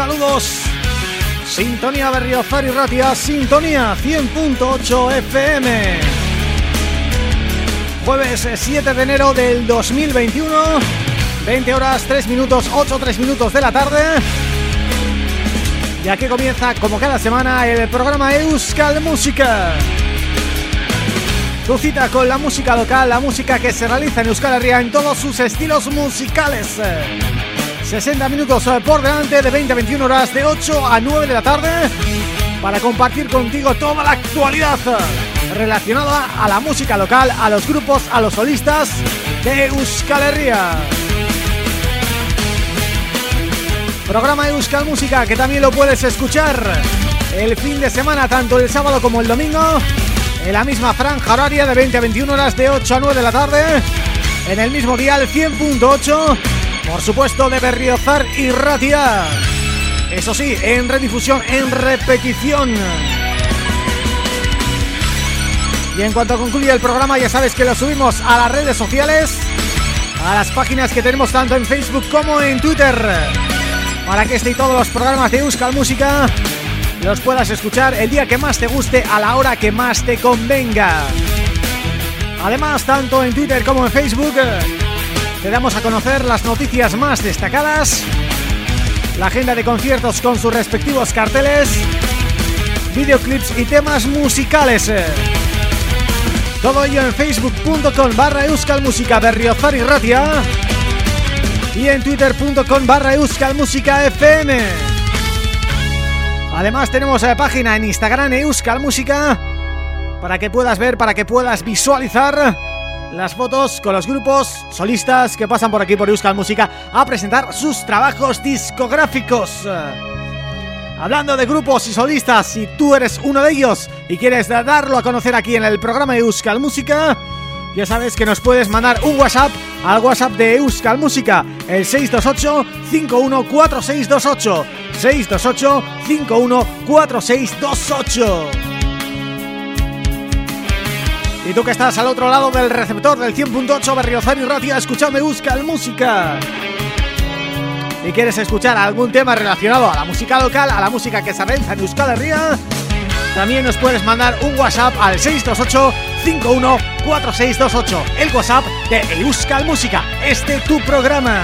Saludos. Sintonía Berriozar y Ratia, Sintonía 100.8 FM. Jueves 7 de enero del 2021, 20 horas 3 minutos, 8 3 minutos de la tarde. Y aquí comienza, como cada semana, el programa Euskal Música. Tu cita con la música local, la música que se realiza en Euskal Herria en todos sus estilos musicales. 60 minutos eh, por delante de 20 a 21 horas de 8 a 9 de la tarde para compartir contigo toda la actualidad relacionada a la música local, a los grupos, a los solistas de Euskal Herria. Programa Euskal Música que también lo puedes escuchar el fin de semana, tanto el sábado como el domingo, en la misma franja horaria de 20 a 21 horas de 8 a 9 de la tarde, en el mismo dial 100.8 por supuesto de Berriozar y Ratia. Eso sí, en redifusión, en repetición. Y en cuanto concluya el programa ya sabes que lo subimos a las redes sociales, a las páginas que tenemos tanto en Facebook como en Twitter, para que este y todos los programas de Euskal Música los puedas escuchar el día que más te guste, a la hora que más te convenga. Además, tanto en Twitter como en Facebook te damos a conocer las noticias más destacadas, la agenda de conciertos con sus respectivos carteles, videoclips y temas musicales. Todo ello en facebook.com barra euskalmusica berriozar y ratia y en twitter.com barra euskalmusica fm. Además tenemos la página en Instagram Euskal Música para que puedas ver, para que puedas visualizar las fotos con los grupos solistas que pasan por aquí por Euskal Música a presentar sus trabajos discográficos. Hablando de grupos y solistas, si tú eres uno de ellos y quieres darlo a conocer aquí en el programa de Euskal Música, ya sabes que nos puedes mandar un WhatsApp al WhatsApp de Euskal Música, el 628 514628 628 514628 y tú que estás al otro lado del receptor del 100.8 Berriozar y Ratia escuchando Euskal Música y quieres escuchar algún tema relacionado a la música local, a la música que se realiza en Euskal Herria, también nos puedes mandar un WhatsApp al 628 514628, el WhatsApp de Euskal Música, este tu programa.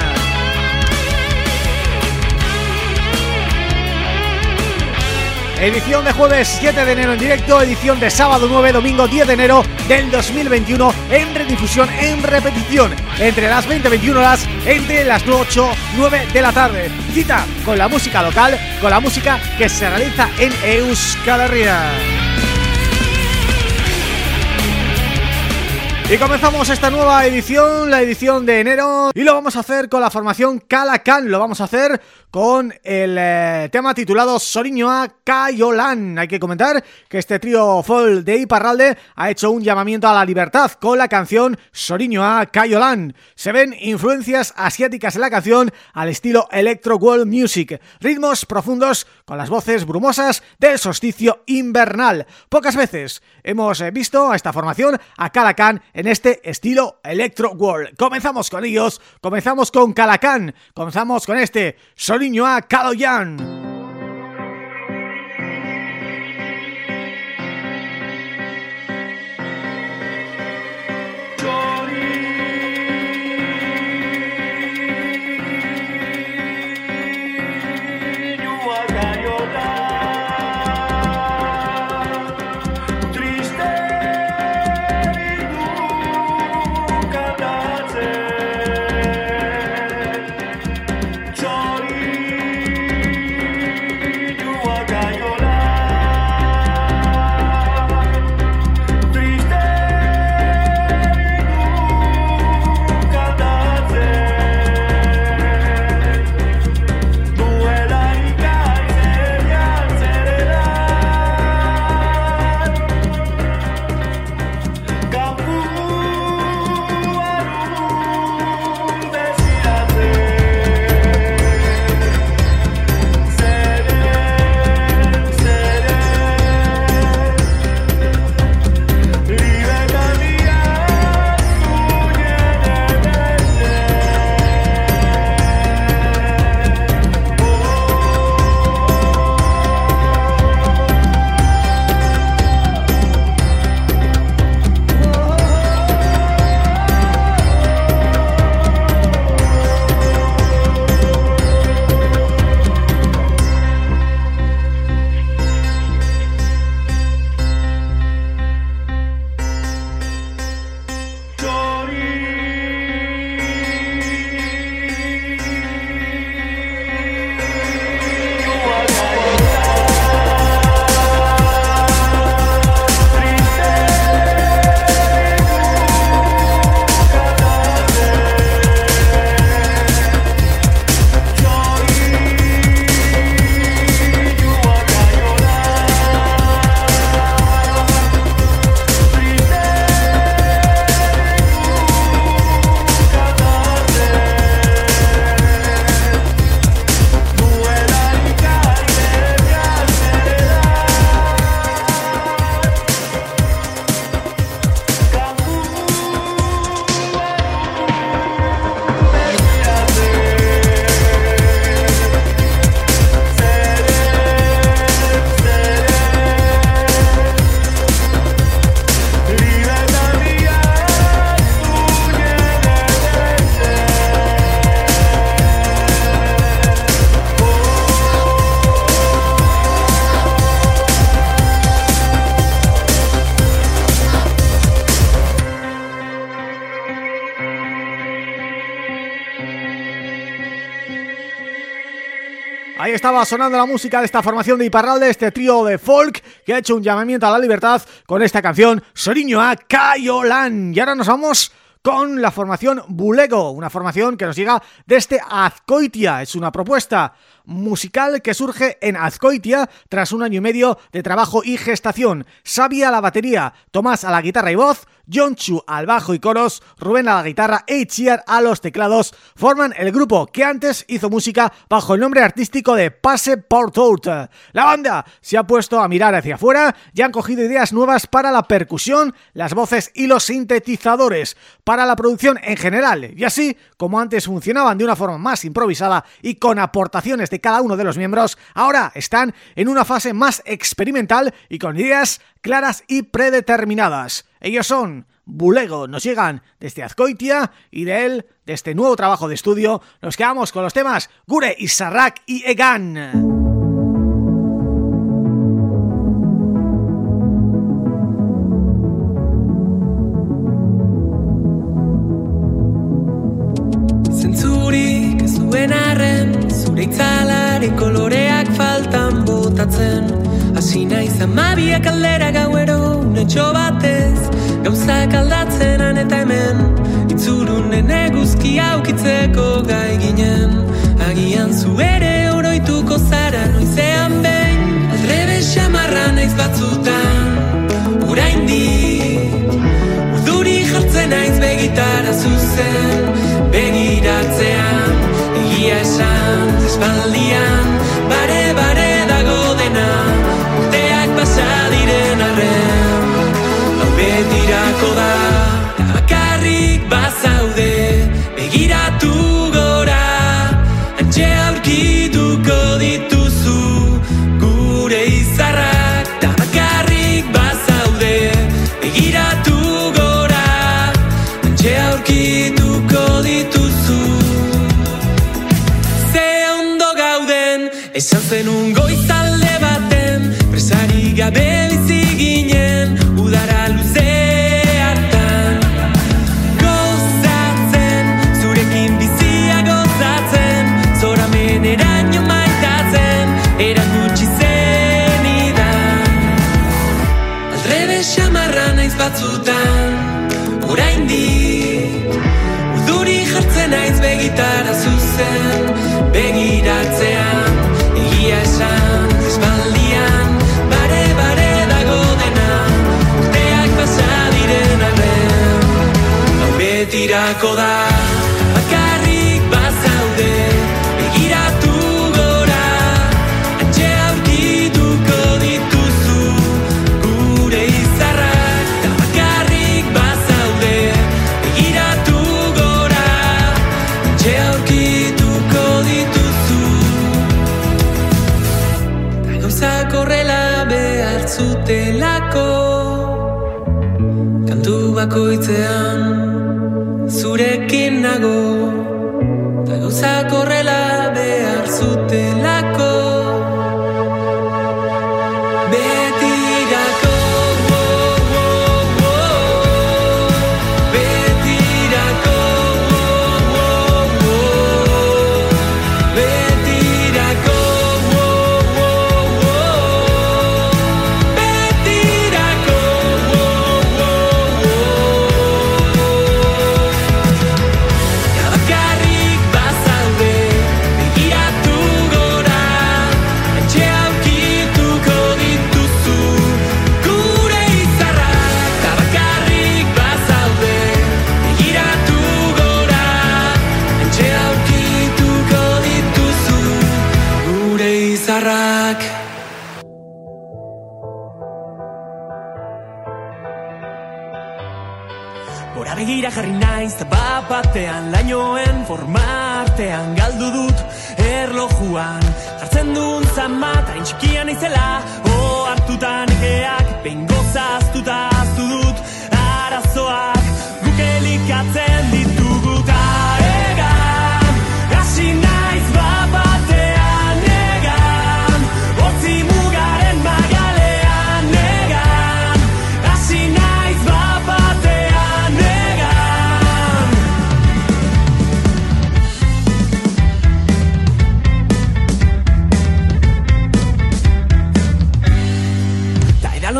Edición de jueves 7 de enero en directo, edición de sábado 9, domingo 10 de enero del 2021 en redifusión, en repetición, entre las 20 y 21 horas, entre las 8 9 de la tarde. Cita con la música local, con la música que se realiza en Euskal Herria. Y comenzamos esta nueva edición, la edición de enero Y lo vamos a hacer con la formación Calacan Lo vamos a hacer con el eh, tema titulado Soriñoa Cayolan. Hay que comentar que este trío folk de Iparralde ha hecho un llamamiento a la libertad con la canción Soriñoa Cayolan. Se ven influencias asiáticas en la canción al estilo Electro World Music Ritmos profundos con las voces brumosas del solsticio invernal. Pocas veces hemos eh, visto a esta formación, a Calacan en este estilo Electro World. Comenzamos con ellos, comenzamos con Calacan, comenzamos con este Soliño a Caloyan. Estaba sonando la música de esta formación de Iparralde, este trío de folk que ha hecho un llamamiento a la libertad con esta canción Soriño a Cayolan. Y ahora nos vamos con la formación Bulego, una formación que nos llega desde Azcoitia. Es una propuesta musical que surge en Azcoitia tras un año y medio de trabajo y gestación. Sabia a la batería, Tomás a la guitarra y voz, John Chu al bajo y coros, Rubén a la guitarra e Chiar a los teclados forman el grupo que antes hizo música bajo el nombre artístico de Passe Portout. La banda se ha puesto a mirar hacia afuera y han cogido ideas nuevas para la percusión, las voces y los sintetizadores, para la producción en general, y así como antes funcionaban de una forma más improvisada y con aportaciones de cada uno de los miembros, ahora están en una fase más experimental y con ideas claras y predeterminadas. Ellos son Bulego, nos llegan desde Azcoitia y de él, de este nuevo trabajo de estudio, nos quedamos con los temas Gure, Isarrak y Egan. Hasi naiz amabiak aldera gauero unetxo batez Gauzak aldatzenan eta hemen Itzurunen eguzki aukitzeko gai ginen. Agian zu ere oroituko zara noizean behin Aldrebe xamarra naiz batzutan. Urain Uduri jartzen naiz begitara zuzen Begiratzean Egia esan Espaldian Bare bare arren Hau da betirako da. Bakarrik bazaude Begiratu gora. Antxe aurkituko dituzu Gure izarrak. Da bakarrik bazaude Begiratu gora. Antxe aurkituko dituzu. Da gauzak horrela behar zutelako. Kantu bakoitzean I go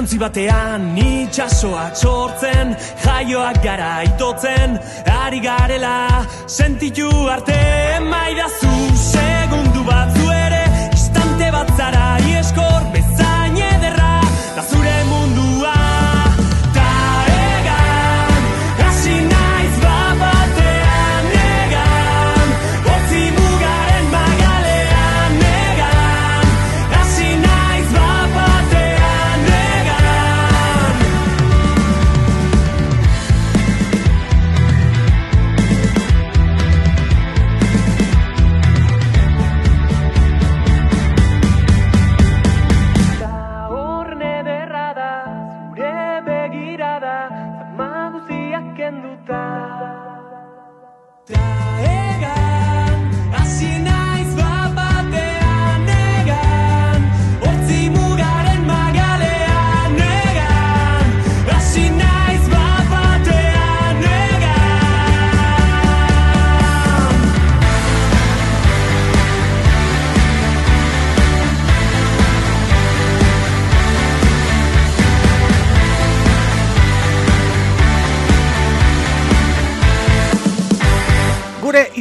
Belautzi batean itxasoak sortzen Jaioak gara itotzen Ari garela sentitu arte Maidazu segundu bat zuere Istante bat zara ieskor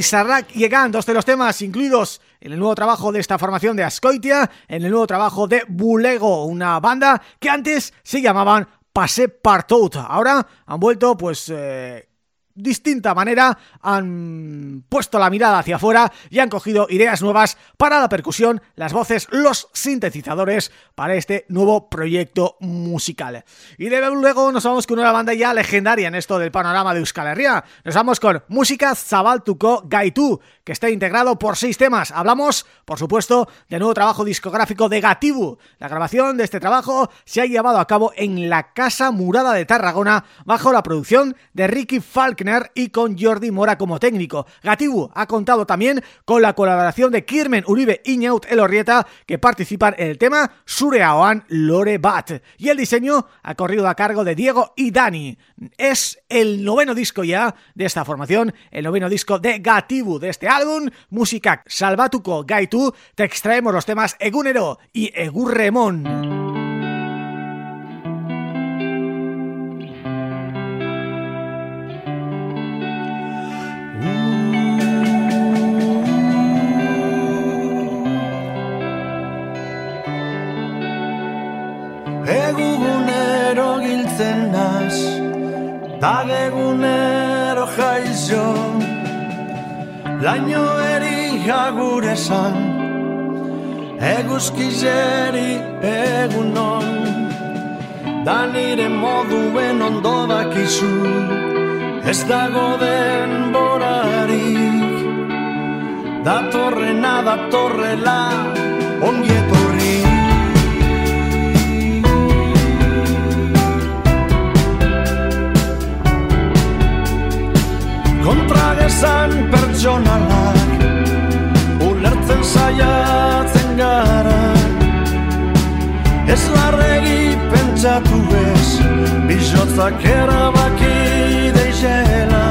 y Sarrak llegan, dos de los temas incluidos en el nuevo trabajo de esta formación de Ascoitia, en el nuevo trabajo de Bulego, una banda que antes se llamaban Pase Partout. Ahora han vuelto pues... Eh, distinta manera han puesto la mirada hacia afuera y han cogido ideas nuevas para la percusión, las voces, los sintetizadores para este nuevo proyecto musical. Y de luego nos vamos con una banda ya legendaria en esto del panorama de Euskal Herria. Nos vamos con Música Zabaltuko Gaitu, que está integrado por seis temas. Hablamos, por supuesto, del nuevo trabajo discográfico de Gatibu. La grabación de este trabajo se ha llevado a cabo en la Casa Murada de Tarragona bajo la producción de Ricky Falk y con Jordi Mora como técnico. Gatibu ha contado también con la colaboración de Kirmen Uribe y Ñaut Elorrieta que participan en el tema Sureaoan Lore Bat. Y el diseño ha corrido a cargo de Diego y Dani. Es el noveno disco ya de esta formación, el noveno disco de Gatibu de este álbum, música Salvatuko Gaitu, te extraemos los temas Egunero y Egurremon. Ibiltzen naz Dagegunero jaizo Laino eri jagure zan Eguzkizeri egunon Da nire moduen ondo dakizu Ez dago denborarik Datorrena datorrela Ongi etorri kontragezan pertsonalak Ulertzen saiatzen gara. Ez larregi pentsatu ez Bizotzak erabaki deixela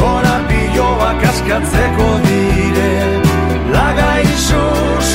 Korapioak askatzeko dire Laga izuz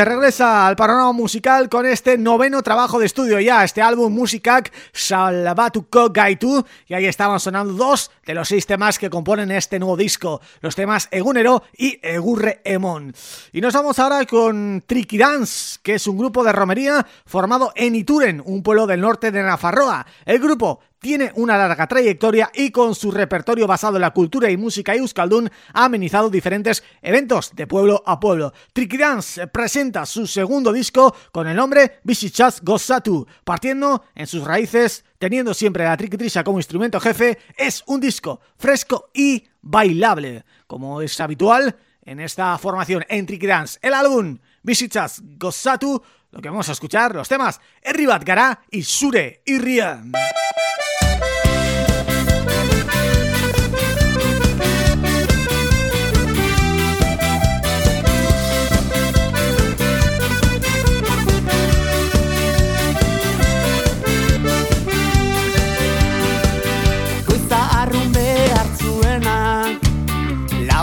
que regresa al panorama musical con este noveno trabajo de estudio ya, este álbum Musicac Salvatuko Gaitu, y ahí estaban sonando dos de los seis temas que componen este nuevo disco, los temas Egunero y Egurre Emon. Y nos vamos ahora con Tricky Dance, que es un grupo de romería formado en Ituren, un pueblo del norte de Nafarroa. El grupo tiene una larga trayectoria y con su repertorio basado en la cultura y música euskaldun ha amenizado diferentes eventos de pueblo a pueblo. Tricky Dance presenta su segundo disco con el nombre Bishichas Gosatu, partiendo en sus raíces, teniendo siempre a Tricky Trisha como instrumento jefe, es un disco fresco y bailable, como es habitual en esta formación en Tricky Dance. El álbum Bishichas Gosatu, lo que vamos a escuchar, los temas Erribat Gara y Sure y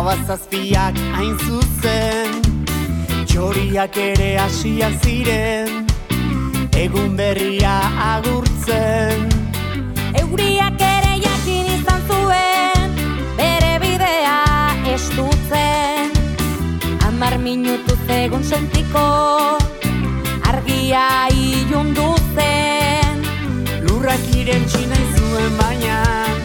Rian. zazpiak hain zuzen. Txoriak ere hasia ziren Egun berria agurtzen. Euriak ere jakin izan zuen Bere bidea estutzen. Amar minutu zegun sentiko Argia ilundu zen. Lurrak iren txina izuen baina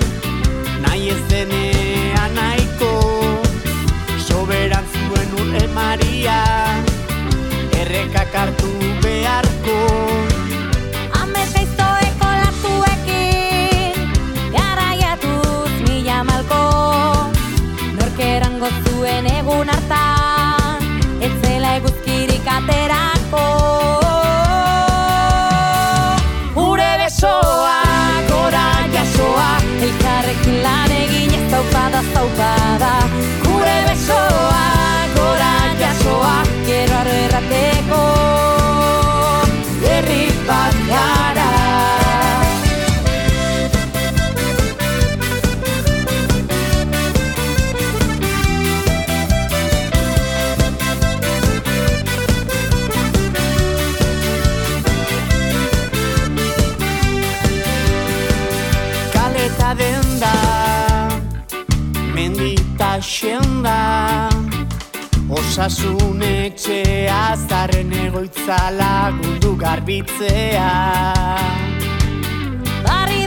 Osasun etxea zarren egoitza lagundu garbitzea. Barri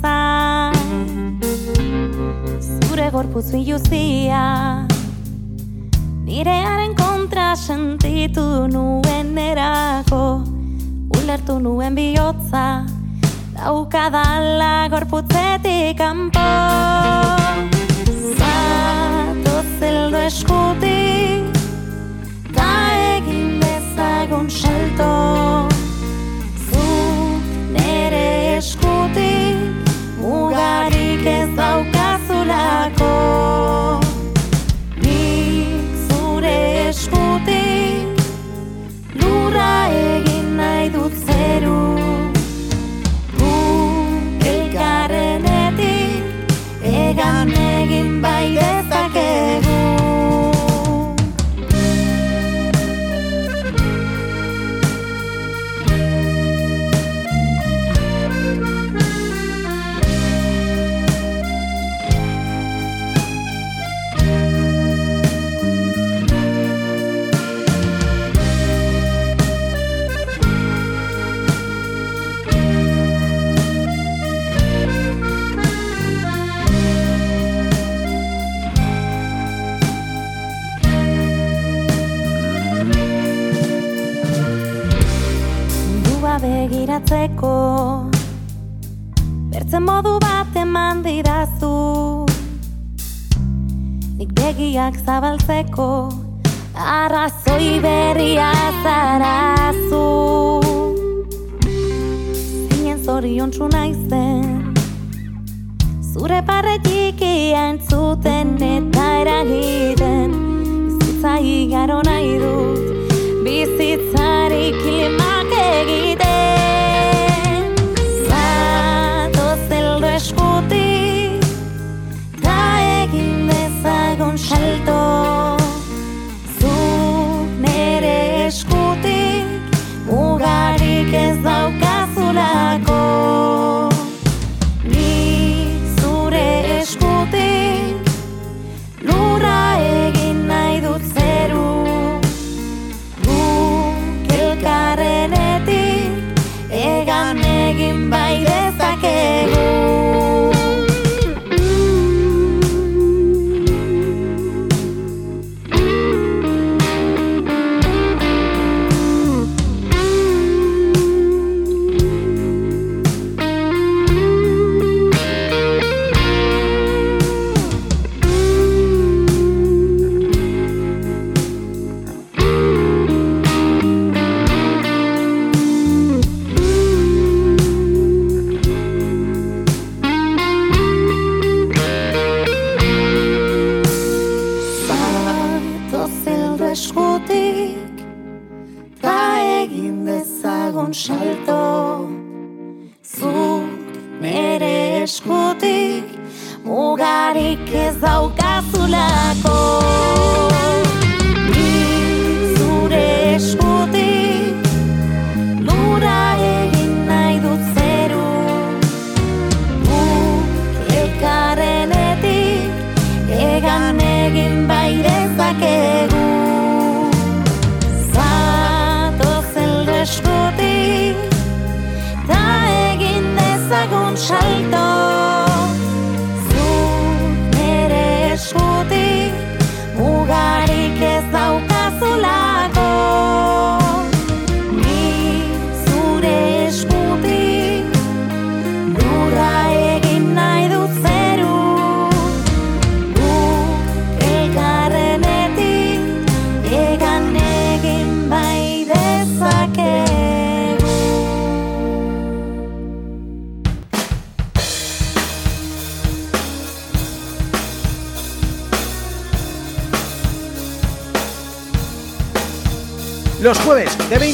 zain Zure gorputzu iluzia. Nirearen kontra sentitu nuen erako Ulertu nuen bihotza. Daukadala gorputzetik kanpo. Zato zeldo eskutik. Ta egin dezagun salto Bertzen modu bat eman didazu. Nik begiak zabaltzeko Arrazoi berria zarazu. Zinen zorion naizen Zure parretik entzuten eta eragiten. Bizitza igaro nahi dut Bizitzari kilimak egiten un salto.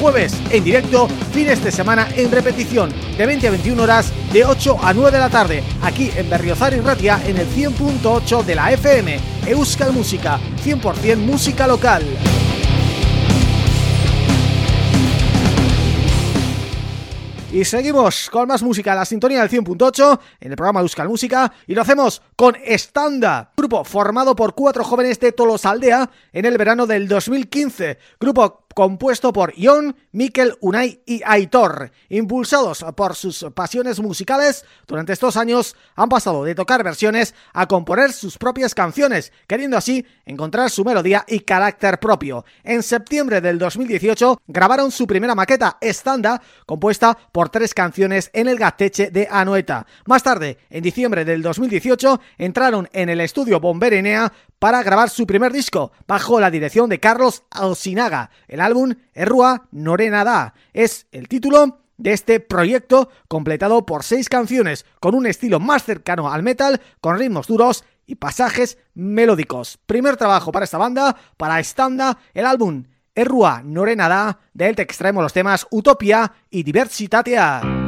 Jueves en directo, fines de semana en repetición, de 20 a 21 horas, de 8 a 9 de la tarde, aquí en Berriozar y Ratia en el 100.8 de la FM, Euskal Música, 100% música local. Y seguimos con más música, la sintonía del 100.8 en el programa Euskal Música y lo hacemos con Estanda, grupo formado por cuatro jóvenes de Tolosaldea en el verano del 2015, grupo compuesto por Ion, Mikel, Unai y Aitor. Impulsados por sus pasiones musicales, durante estos años han pasado de tocar versiones a componer sus propias canciones, queriendo así encontrar su melodía y carácter propio. En septiembre del 2018 grabaron su primera maqueta, Estanda, compuesta por tres canciones en el Gateche de Anoeta. Más tarde, en diciembre del 2018, entraron en el estudio Bomberenea para grabar su primer disco, bajo la dirección de Carlos Alcinaga. El álbum Errua Norenada es el título de este proyecto completado por seis canciones con un estilo más cercano al metal, con ritmos duros y pasajes melódicos. Primer trabajo para esta banda, para Estanda, el álbum Errua Norenada, de él te extraemos los temas Utopia y Diversitatea.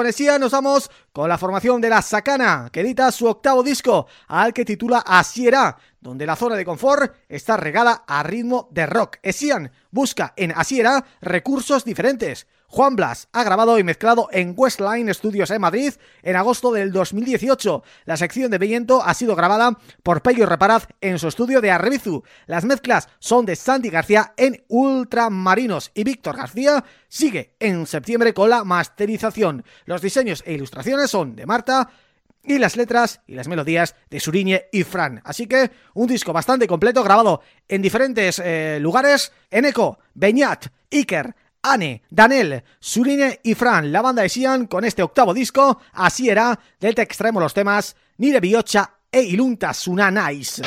Esia, nos vamos con la formación de La Sacana, que edita su octavo disco, al que titula Asiera, donde la zona de confort está regada a ritmo de rock. Esian busca en Asiera recursos diferentes. Juan Blas ha grabado y mezclado en Westline Studios en Madrid en agosto del 2018. La sección de viento ha sido grabada por Pello Reparaz en su estudio de Arrebizu. Las mezclas son de Sandy García en Ultramarinos y Víctor García sigue en septiembre con la masterización. Los diseños e ilustraciones son de Marta y las letras y las melodías de Suriñe y Fran. Así que un disco bastante completo grabado en diferentes eh, lugares. Eneco, Beñat, Iker, Ane, Danel, Surine y Fran, la banda de Sian con este octavo disco, así era, del que extraemos los temas Nire Biocha e Ilunta Sunanais.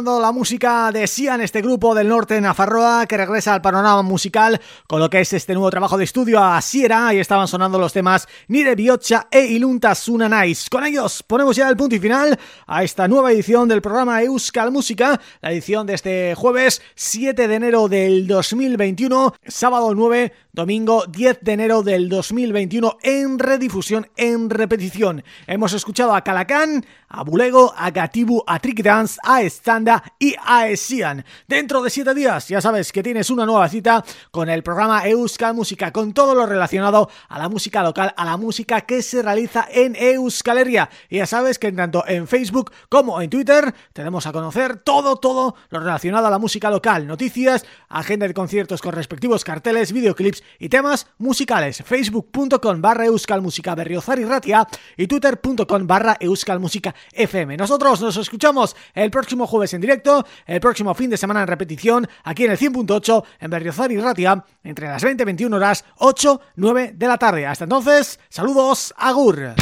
Sonando la música de Sian, este grupo del norte de Nafarroa que regresa al panorama musical con lo que es este nuevo trabajo de estudio a Sierra. Ahí estaban sonando los temas Nire Biocha e Ilunta Sunanais. Con ellos ponemos ya el punto y final a esta nueva edición del programa Euskal Música, la edición de este jueves 7 de enero del 2021, sábado 9, domingo 10 de enero del 2021 en redifusión, en repetición. Hemos escuchado a Calacán, a Bulego, a Gatibu, a Trick Dance, a Standa y a Esian. Dentro de siete días ya sabes que tienes una nueva cita con el programa Euskal Música, con todo lo relacionado a la música local, a la música que se realiza en Euskal Herria. Y ya sabes que tanto en Facebook como en Twitter tenemos a conocer todo, todo lo relacionado a la música local, noticias, agenda de conciertos con respectivos carteles, videoclips y temas musicales. Facebook.com barra Euskal Música Berriozar y Ratia y Twitter.com barra Euskal Música FM. Nosotros nos escuchamos el próximo jueves en directo, el próximo fin de semana en repetición, aquí en el 100.8 en Berriozar y Ratia, entre las 20 y 21 horas, 8, 9 de la tarde. Hasta entonces, saludos, agur.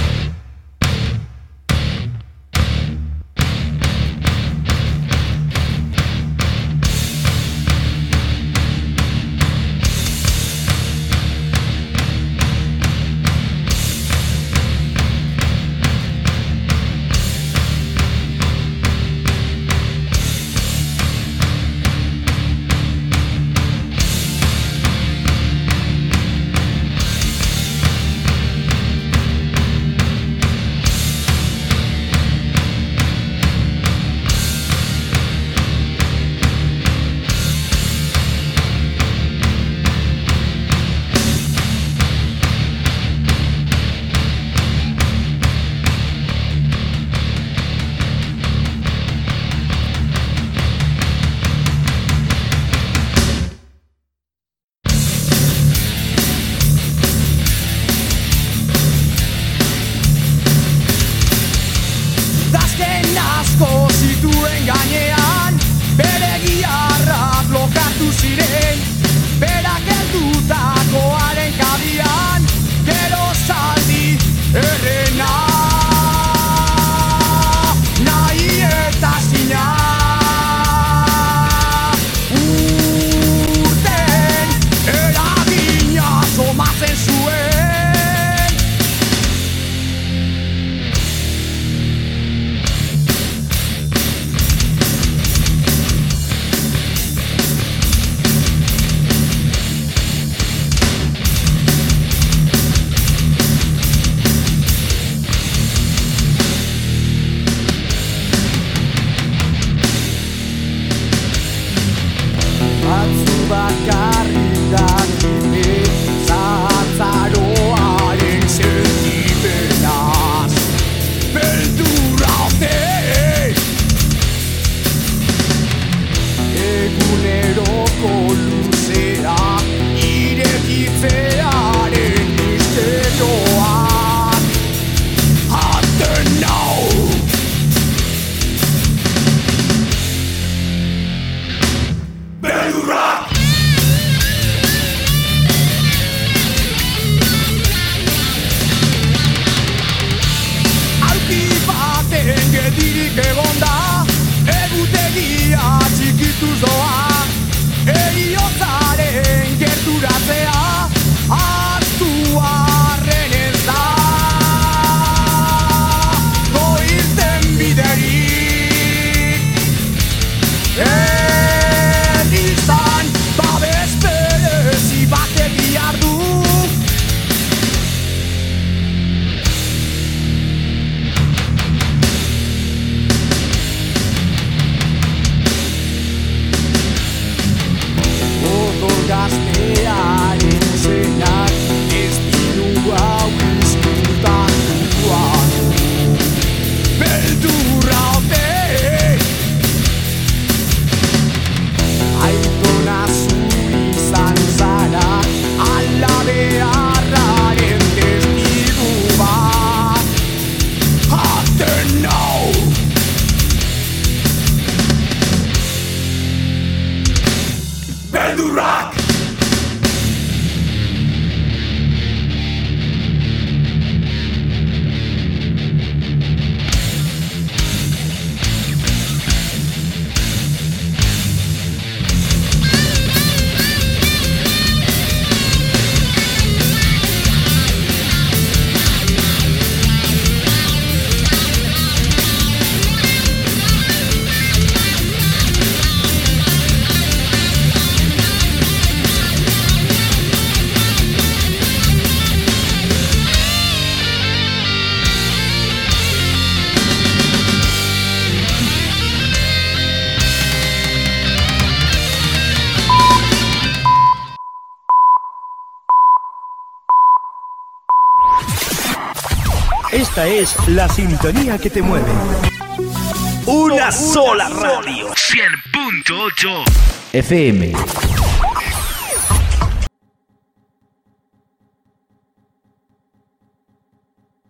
Esta es la sintonía que te mueve. Una, sola radio. 100.8 FM.